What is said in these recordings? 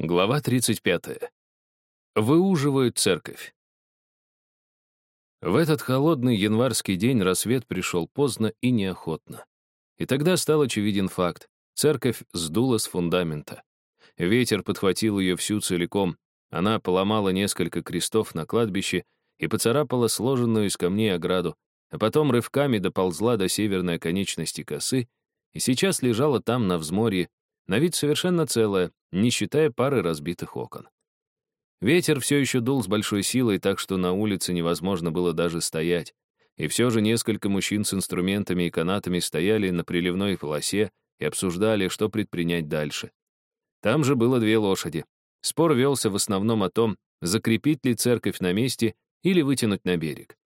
Глава 35. Выуживают церковь. В этот холодный январский день рассвет пришел поздно и неохотно. И тогда стал очевиден факт. Церковь сдула с фундамента. Ветер подхватил ее всю целиком. Она поломала несколько крестов на кладбище и поцарапала сложенную из камней ограду, а потом рывками доползла до северной оконечности косы и сейчас лежала там на взморье, на вид совершенно целая, не считая пары разбитых окон. Ветер все еще дул с большой силой, так что на улице невозможно было даже стоять. И все же несколько мужчин с инструментами и канатами стояли на приливной полосе и обсуждали, что предпринять дальше. Там же было две лошади. Спор велся в основном о том, закрепить ли церковь на месте или вытянуть на берег.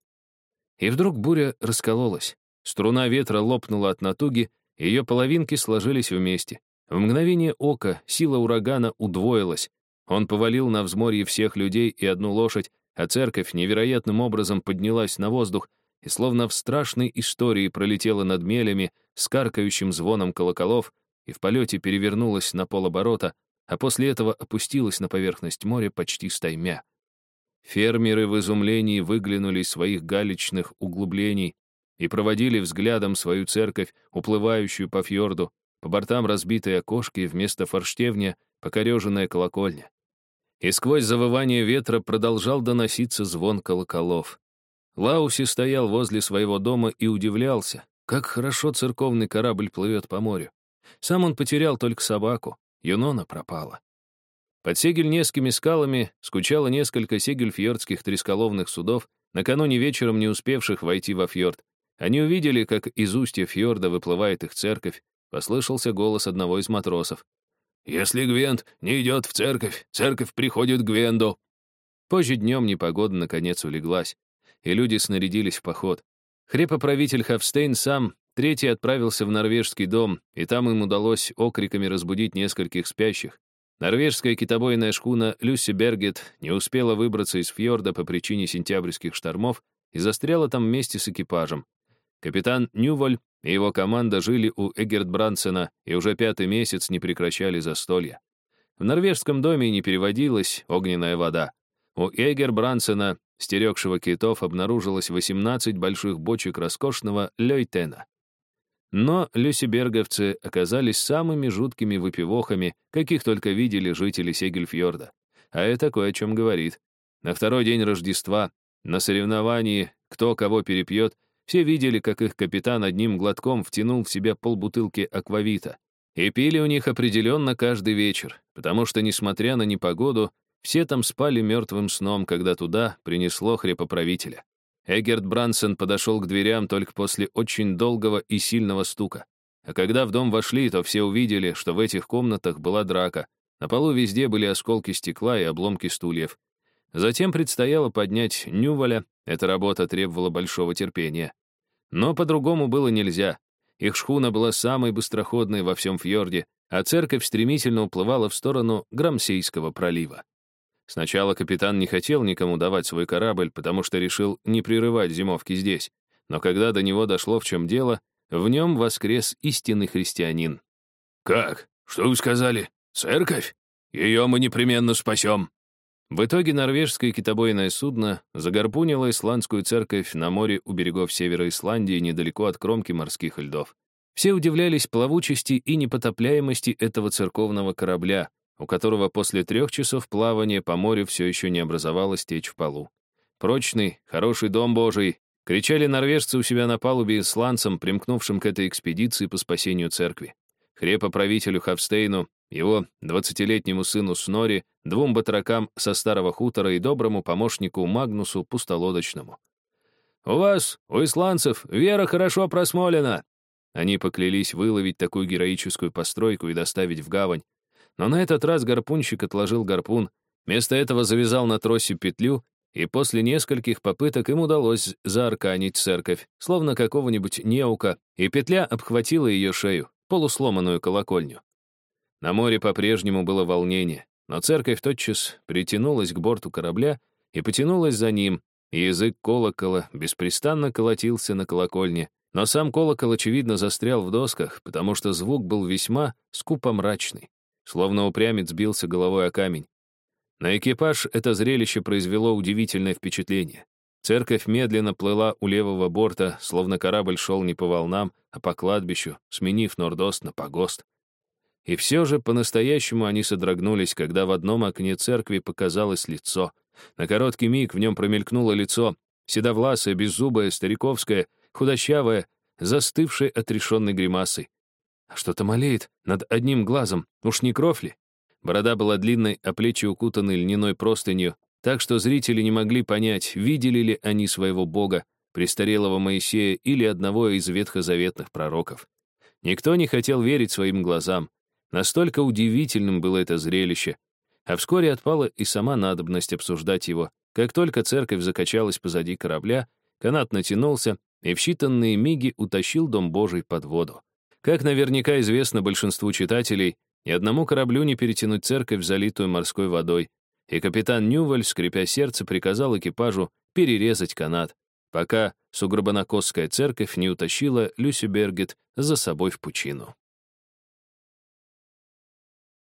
И вдруг буря раскололась. Струна ветра лопнула от натуги, ее половинки сложились вместе. В мгновение ока сила урагана удвоилась. Он повалил на взморье всех людей и одну лошадь, а церковь невероятным образом поднялась на воздух и словно в страшной истории пролетела над мелями с каркающим звоном колоколов и в полете перевернулась на полоборота, а после этого опустилась на поверхность моря почти стаймя. Фермеры в изумлении выглянули из своих галечных углублений и проводили взглядом свою церковь, уплывающую по фьорду, по бортам разбитые окошки, вместо форштевня — покореженная колокольня. И сквозь завывание ветра продолжал доноситься звон колоколов. Лауси стоял возле своего дома и удивлялся, как хорошо церковный корабль плывет по морю. Сам он потерял только собаку, Юнона пропала. Под сегельнескими скалами скучало несколько сегельфьордских тресколовных судов, накануне вечером не успевших войти во фьорд. Они увидели, как из устья фьорда выплывает их церковь, Послышался голос одного из матросов. «Если Гвент не идет в церковь, церковь приходит к Гвенду». Позже днем непогода наконец улеглась, и люди снарядились в поход. Хрепоправитель Хавстейн сам третий отправился в норвежский дом, и там им удалось окриками разбудить нескольких спящих. Норвежская китобойная шхуна Люси Бергет не успела выбраться из фьорда по причине сентябрьских штормов и застряла там вместе с экипажем. Капитан Нюволь и его команда жили у Эгерт Брансена и уже пятый месяц не прекращали застолья. В норвежском доме не переводилась огненная вода. У Эгер Брансена, стерегшего китов, обнаружилось 18 больших бочек роскошного лейтена. Но люсиберговцы оказались самыми жуткими выпивохами, каких только видели жители Сегельфьорда. А это кое о чем говорит. На второй день Рождества, на соревновании «Кто кого перепьет», все видели, как их капитан одним глотком втянул в себя полбутылки аквавита. И пили у них определенно каждый вечер, потому что, несмотря на непогоду, все там спали мертвым сном, когда туда принесло хрепоправителя. Эгерт Брансон подошел к дверям только после очень долгого и сильного стука. А когда в дом вошли, то все увидели, что в этих комнатах была драка. На полу везде были осколки стекла и обломки стульев. Затем предстояло поднять Нюваля, эта работа требовала большого терпения. Но по-другому было нельзя. Их шхуна была самой быстроходной во всем фьорде, а церковь стремительно уплывала в сторону Грамсейского пролива. Сначала капитан не хотел никому давать свой корабль, потому что решил не прерывать зимовки здесь. Но когда до него дошло, в чем дело, в нем воскрес истинный христианин. «Как? Что вы сказали? Церковь? Ее мы непременно спасем!» В итоге норвежское китобойное судно загорпунило исландскую церковь на море у берегов севера Исландии недалеко от кромки морских льдов. Все удивлялись плавучести и непотопляемости этого церковного корабля, у которого после трех часов плавания по морю все еще не образовалась течь в полу. «Прочный, хороший дом Божий!» — кричали норвежцы у себя на палубе исландцам, примкнувшим к этой экспедиции по спасению церкви. Хрепоправителю Хавстейну его двадцатилетнему сыну Снори, двум батракам со старого хутора и доброму помощнику Магнусу Пустолодочному. «У вас, у исландцев, вера хорошо просмолена!» Они поклялись выловить такую героическую постройку и доставить в гавань. Но на этот раз гарпунщик отложил гарпун, вместо этого завязал на тросе петлю, и после нескольких попыток им удалось заарканить церковь, словно какого-нибудь неука, и петля обхватила ее шею, полусломанную колокольню. На море по-прежнему было волнение, но церковь тотчас притянулась к борту корабля и потянулась за ним, и язык колокола беспрестанно колотился на колокольне, но сам колокол, очевидно, застрял в досках, потому что звук был весьма скупо мрачный. словно упрямец сбился головой о камень. На экипаж это зрелище произвело удивительное впечатление. Церковь медленно плыла у левого борта, словно корабль шел не по волнам, а по кладбищу, сменив Нордост на погост. И все же по-настоящему они содрогнулись, когда в одном окне церкви показалось лицо. На короткий миг в нем промелькнуло лицо, седовласое, беззубое, стариковское, худощавое, застывшее отрешенной гримасой. А что-то малеет над одним глазом, уж не кровь ли? Борода была длинной, а плечи укутаны льняной простынью, так что зрители не могли понять, видели ли они своего бога, престарелого Моисея или одного из ветхозаветных пророков. Никто не хотел верить своим глазам. Настолько удивительным было это зрелище. А вскоре отпала и сама надобность обсуждать его. Как только церковь закачалась позади корабля, канат натянулся и в считанные миги утащил Дом Божий под воду. Как наверняка известно большинству читателей, ни одному кораблю не перетянуть церковь, залитую морской водой, и капитан Нюваль, скрипя сердце, приказал экипажу перерезать канат, пока сугробонокосская церковь не утащила Люси Бергет за собой в пучину.